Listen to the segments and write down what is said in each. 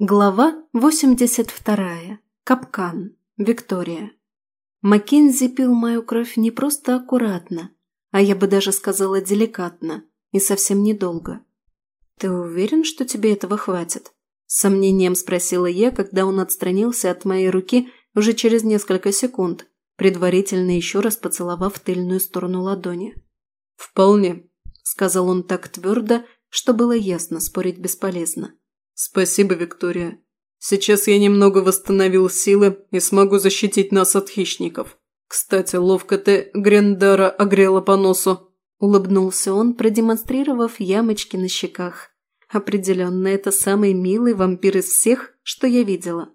Глава 82. Капкан. Виктория. Маккензи пил мою кровь не просто аккуратно, а я бы даже сказала деликатно и совсем недолго. «Ты уверен, что тебе этого хватит?» С сомнением спросила я, когда он отстранился от моей руки уже через несколько секунд, предварительно еще раз поцеловав тыльную сторону ладони. «Вполне», – сказал он так твердо, что было ясно, спорить бесполезно. «Спасибо, Виктория. Сейчас я немного восстановил силы и смогу защитить нас от хищников. Кстати, ловко ты Грендара огрела по носу». Улыбнулся он, продемонстрировав ямочки на щеках. Определенно, это самый милый вампир из всех, что я видела.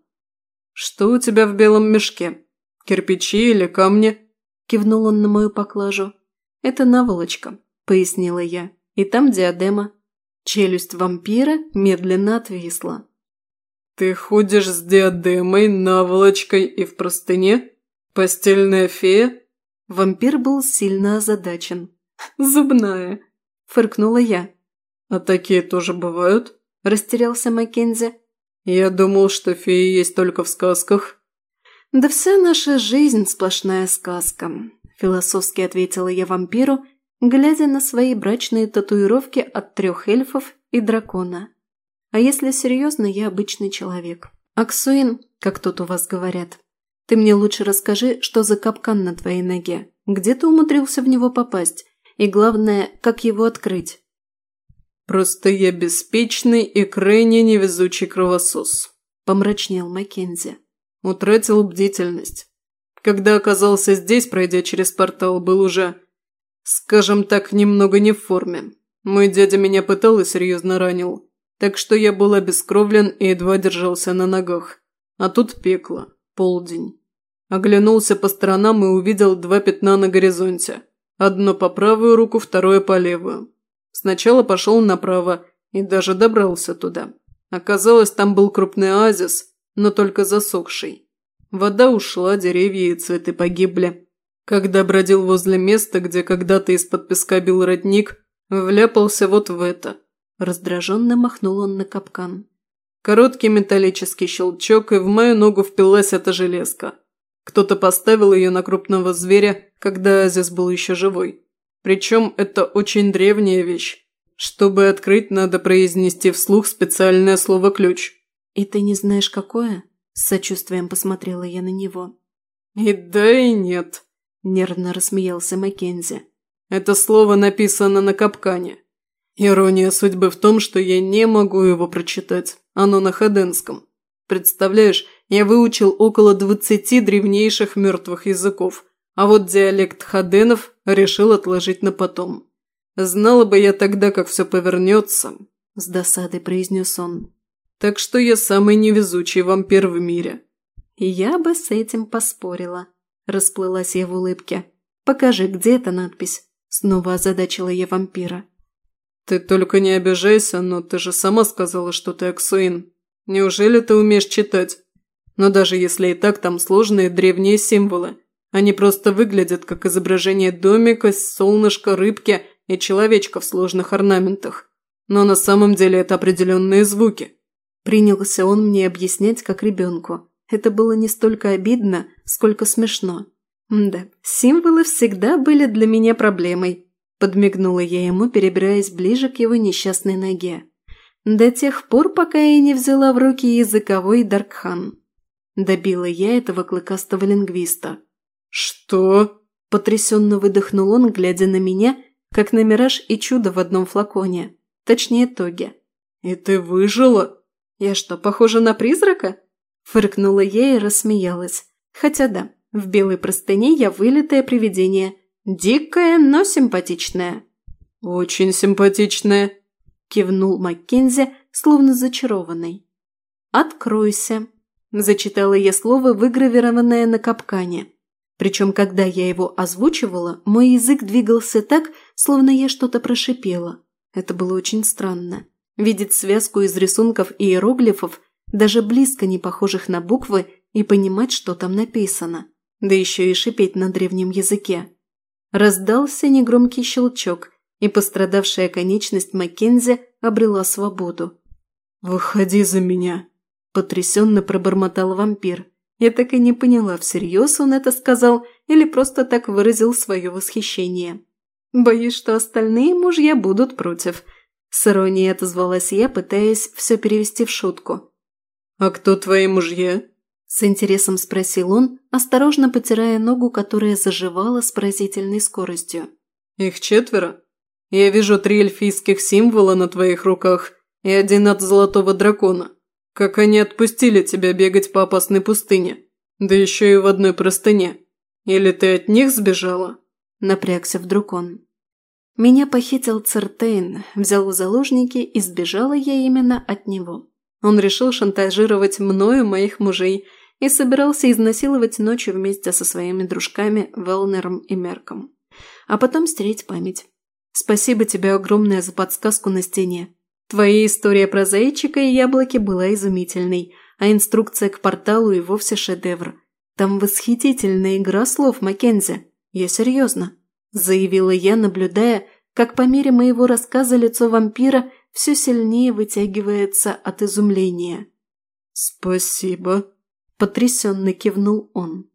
«Что у тебя в белом мешке? Кирпичи или камни?» Кивнул он на мою поклажу. «Это наволочка», – пояснила я. «И там диадема. Челюсть вампира медленно отвисла. «Ты ходишь с диадемой, наволочкой и в простыне? Постельная фея?» Вампир был сильно озадачен. «Зубная!» – фыркнула я. «А такие тоже бывают?» – растерялся Маккензи. «Я думал, что феи есть только в сказках». «Да вся наша жизнь сплошная сказка», – философски ответила я вампиру глядя на свои брачные татуировки от трех эльфов и дракона. А если серьезно, я обычный человек. Аксуин, как тут у вас говорят. Ты мне лучше расскажи, что за капкан на твоей ноге. Где ты умудрился в него попасть? И главное, как его открыть? «Просто я беспечный и крайне невезучий кровосос», – помрачнел Маккензи. Утратил бдительность. Когда оказался здесь, пройдя через портал, был уже Скажем так, немного не в форме. Мой дядя меня пытал и серьезно ранил. Так что я был обескровлен и едва держался на ногах. А тут пекло. Полдень. Оглянулся по сторонам и увидел два пятна на горизонте. Одно по правую руку, второе по левую. Сначала пошел направо и даже добрался туда. Оказалось, там был крупный оазис, но только засохший. Вода ушла, деревья и цветы погибли. Когда бродил возле места, где когда-то из-под песка бил родник, вляпался вот в это. Раздраженно махнул он на капкан. Короткий металлический щелчок, и в мою ногу впилась эта железка. Кто-то поставил ее на крупного зверя, когда Азис был еще живой. Причем это очень древняя вещь. Чтобы открыть, надо произнести вслух специальное слово «ключ». «И ты не знаешь, какое?» С сочувствием посмотрела я на него. «И да, и нет», – нервно рассмеялся Маккензи. «Это слово написано на капкане. Ирония судьбы в том, что я не могу его прочитать. Оно на хаденском. Представляешь, я выучил около двадцати древнейших мертвых языков, а вот диалект хаденов решил отложить на потом. Знала бы я тогда, как все повернется», – с досадой произнес он. «Так что я самый невезучий вампир в мире». «Я бы с этим поспорила», Расплылась я в улыбке. «Покажи, где эта надпись?» Снова озадачила я вампира. «Ты только не обижайся, но ты же сама сказала, что ты Аксуин. Неужели ты умеешь читать? Но даже если и так, там сложные древние символы. Они просто выглядят как изображение домика, солнышка, рыбки и человечка в сложных орнаментах. Но на самом деле это определенные звуки». Принялся он мне объяснять, как ребенку. Это было не столько обидно, сколько смешно. Да, символы всегда были для меня проблемой. Подмигнула я ему, перебираясь ближе к его несчастной ноге. До тех пор, пока я не взяла в руки языковой Даркхан. Добила я этого клыкастого лингвиста. «Что?» – потрясенно выдохнул он, глядя на меня, как на мираж и чудо в одном флаконе. Точнее, тоге. «И ты выжила?» «Я что, похожа на призрака?» Фыркнула я и рассмеялась. Хотя да, в белой простыне я вылитое привидение. Дикое, но симпатичное. «Очень симпатичное», – кивнул Маккензи, словно зачарованный. «Откройся», – зачитала я слово, выгравированное на капкане. Причем, когда я его озвучивала, мой язык двигался так, словно я что-то прошипела. Это было очень странно. Видеть связку из рисунков и иероглифов – даже близко не похожих на буквы, и понимать, что там написано, да еще и шипеть на древнем языке. Раздался негромкий щелчок, и пострадавшая конечность Маккензи обрела свободу. «Выходи за меня!» – потрясенно пробормотал вампир. Я так и не поняла, всерьез он это сказал или просто так выразил свое восхищение. Боюсь, что остальные мужья будут против. С иронией отозвалась я, пытаясь все перевести в шутку. «А кто твои мужья?» С интересом спросил он, осторожно потирая ногу, которая заживала с поразительной скоростью. «Их четверо? Я вижу три эльфийских символа на твоих руках и один от золотого дракона. Как они отпустили тебя бегать по опасной пустыне? Да еще и в одной простыне. Или ты от них сбежала?» Напрягся вдруг он. Меня похитил Цертейн, взял в заложники и сбежала я именно от него. Он решил шантажировать мною моих мужей и собирался изнасиловать ночью вместе со своими дружками Велнером и Мерком. А потом стереть память. Спасибо тебе огромное за подсказку на стене. Твоя история про зайчика и яблоки была изумительной, а инструкция к порталу и вовсе шедевр. Там восхитительная игра слов, Маккензи. Я серьезно. Заявила я, наблюдая, как по мере моего рассказа лицо вампира все сильнее вытягивается от изумления. «Спасибо», – потрясенно кивнул он.